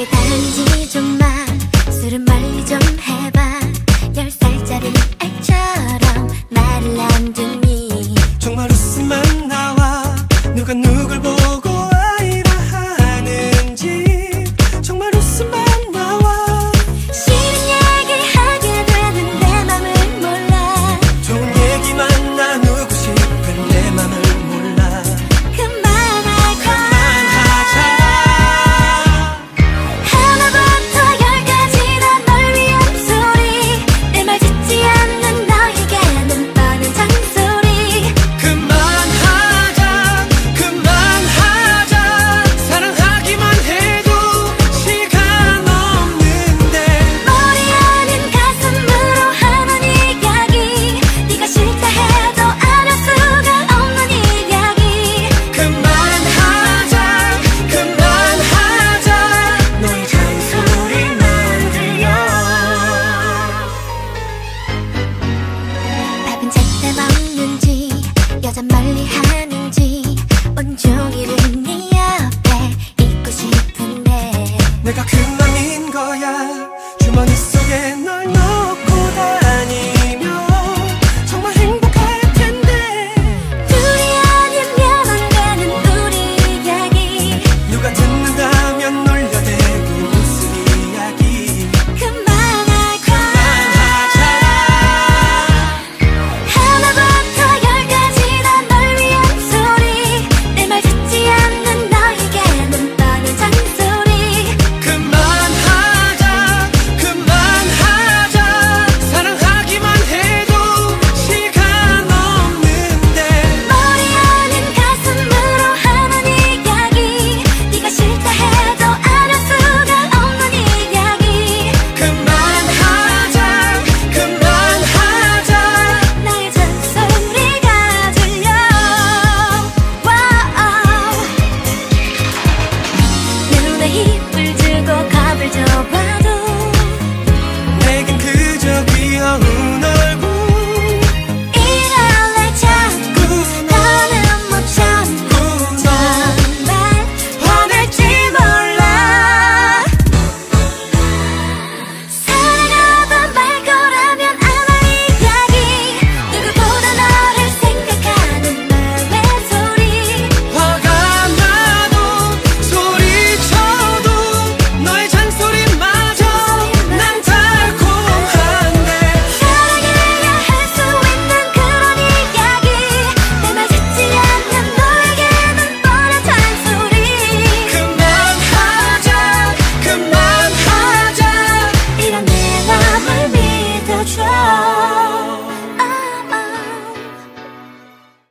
깨달은지 좀만 술은 멀리 좀 해봐. 찾아 멀리 하는지 온종일 네 옆에 있고 싶은데. 내가 그만인 거야. 주머니 속에 널 답을 줘봐도 내겐 그저 귀여운